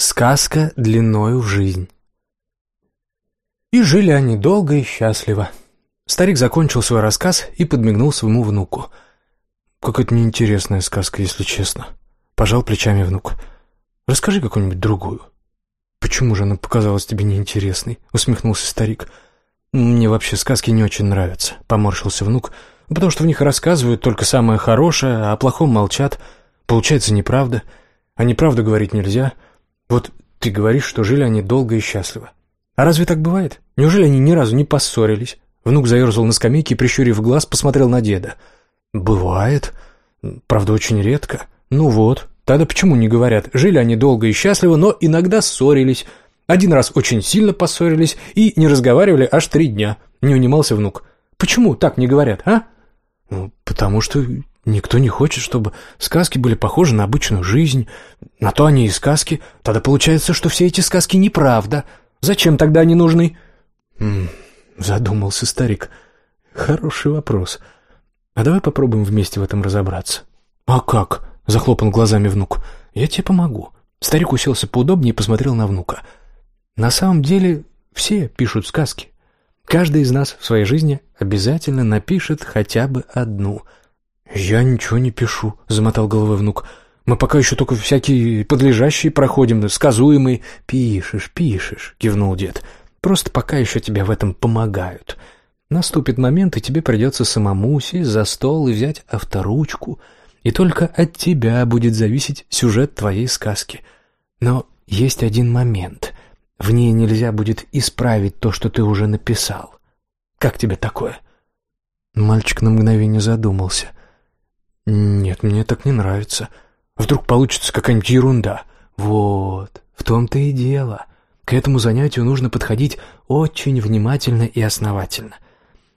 Сказка длиною в жизнь. И жили они долго и счастливо. Старик закончил свой рассказ и подмигнул своему внуку. «Какая-то неинтересная сказка, если честно». Пожал плечами внук. «Расскажи какую-нибудь другую». «Почему же она показалась тебе неинтересной?» — усмехнулся старик. «Мне вообще сказки не очень нравятся», — поморщился внук. «Потому что в них рассказывают только самое хорошее, а о плохом молчат. Получается неправда. А неправду говорить нельзя». Вот ты говоришь, что жили они долго и счастливо. А разве так бывает? Неужели они ни разу не поссорились? Внук заерзал на скамейке и, прищурив глаз, посмотрел на деда. «Бывает. Правда, очень редко. Ну вот. Тогда почему не говорят? Жили они долго и счастливо, но иногда ссорились. Один раз очень сильно поссорились и не разговаривали аж три дня». Не унимался внук. «Почему так не говорят, а?» «Ну, потому что Никто не хочет, чтобы сказки были похожи на обычную жизнь. На то они и сказки. Тогда получается, что все эти сказки неправда. Зачем тогда они нужны? М -м, задумался старик. Хороший вопрос. А давай попробуем вместе в этом разобраться. А как? Захлопал глазами внук. Я тебе помогу. Старик уселся поудобнее и посмотрел на внука. На самом деле все пишут сказки. Каждый из нас в своей жизни обязательно напишет хотя бы одну – «Я ничего не пишу», — замотал головой внук. «Мы пока еще только всякие подлежащие проходим, сказуемые». «Пишешь, пишешь», — кивнул дед. «Просто пока еще тебе в этом помогают. Наступит момент, и тебе придется самому сесть за стол и взять авторучку, и только от тебя будет зависеть сюжет твоей сказки. Но есть один момент. В ней нельзя будет исправить то, что ты уже написал. Как тебе такое?» Мальчик на мгновение задумался. «Нет, мне так не нравится. Вдруг получится какая-нибудь ерунда». «Вот, в том-то и дело. К этому занятию нужно подходить очень внимательно и основательно.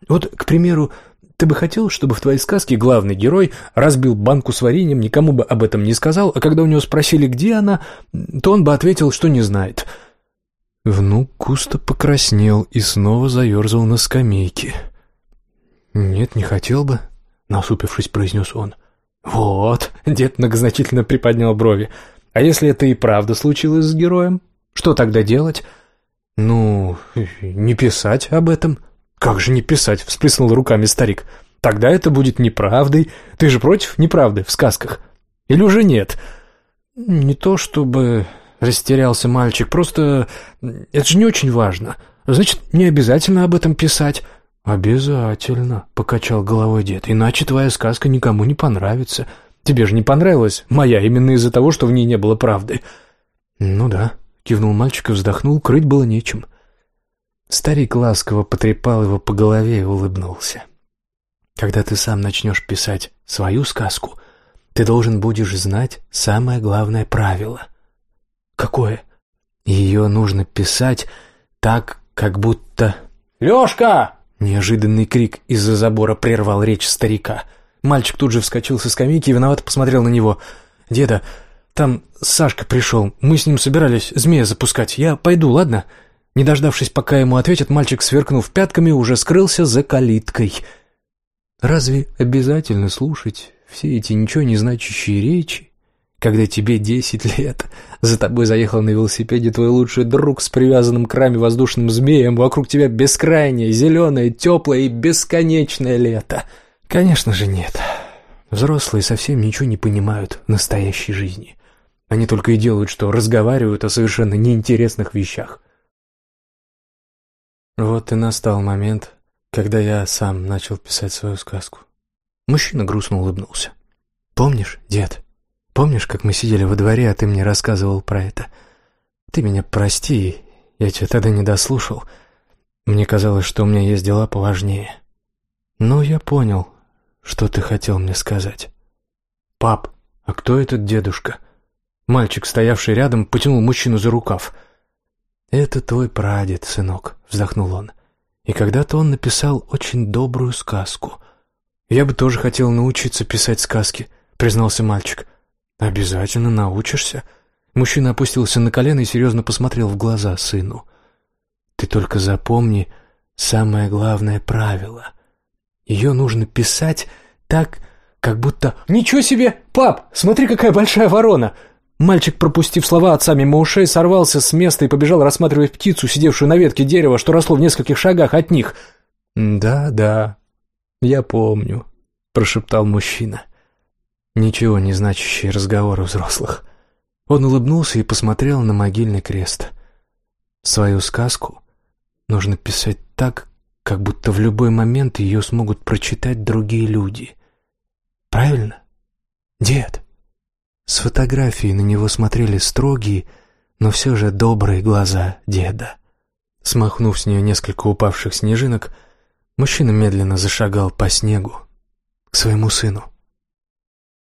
Вот, к примеру, ты бы хотел, чтобы в твоей сказке главный герой разбил банку с вареньем, никому бы об этом не сказал, а когда у него спросили, где она, то он бы ответил, что не знает». Внук густо покраснел и снова заерзал на скамейке. «Нет, не хотел бы», — насупившись, произнес он. «Вот», — дед многозначительно приподнял брови. «А если это и правда случилось с героем? Что тогда делать?» «Ну, не писать об этом». «Как же не писать?» — всплеснул руками старик. «Тогда это будет неправдой. Ты же против неправды в сказках? Или уже нет?» «Не то чтобы...» — растерялся мальчик. «Просто это же не очень важно. Значит, не обязательно об этом писать». «Обязательно», — покачал головой дед, — «иначе твоя сказка никому не понравится. Тебе же не понравилась моя именно из-за того, что в ней не было правды». «Ну да», — кивнул мальчик и вздохнул, крыть было нечем. Старик ласково потрепал его по голове и улыбнулся. «Когда ты сам начнешь писать свою сказку, ты должен будешь знать самое главное правило». «Какое?» «Ее нужно писать так, как будто...» «Лешка!» Неожиданный крик из-за забора прервал речь старика. Мальчик тут же вскочил со скамейки и виновато посмотрел на него. «Деда, там Сашка пришел. Мы с ним собирались змея запускать. Я пойду, ладно?» Не дождавшись, пока ему ответят, мальчик, сверкнув пятками, уже скрылся за калиткой. «Разве обязательно слушать все эти ничего не значащие речи?» Когда тебе десять лет, за тобой заехал на велосипеде твой лучший друг с привязанным к раме воздушным змеем, вокруг тебя бескрайнее, зеленое, теплое и бесконечное лето. Конечно же нет. Взрослые совсем ничего не понимают в настоящей жизни. Они только и делают, что разговаривают о совершенно неинтересных вещах. Вот и настал момент, когда я сам начал писать свою сказку. Мужчина грустно улыбнулся. «Помнишь, дед?» Помнишь, как мы сидели во дворе, а ты мне рассказывал про это? Ты меня прости, я тебя тогда не дослушал. Мне казалось, что у меня есть дела поважнее. Но я понял, что ты хотел мне сказать. Пап, а кто этот дедушка? Мальчик, стоявший рядом, потянул мужчину за рукав. «Это твой прадед, сынок», — вздохнул он. «И когда-то он написал очень добрую сказку». «Я бы тоже хотел научиться писать сказки», — признался мальчик. «Обязательно научишься». Мужчина опустился на колено и серьезно посмотрел в глаза сыну. «Ты только запомни самое главное правило. Ее нужно писать так, как будто...» «Ничего себе! Пап, смотри, какая большая ворона!» Мальчик, пропустив слова отца мимо ушей, сорвался с места и побежал рассматривать птицу, сидевшую на ветке дерева, что росло в нескольких шагах от них. «Да, да, я помню», — прошептал мужчина. Ничего не значащие разговоры взрослых. Он улыбнулся и посмотрел на могильный крест. Свою сказку нужно писать так, как будто в любой момент ее смогут прочитать другие люди. Правильно? Дед. С фотографии на него смотрели строгие, но все же добрые глаза деда. Смахнув с нее несколько упавших снежинок, мужчина медленно зашагал по снегу к своему сыну.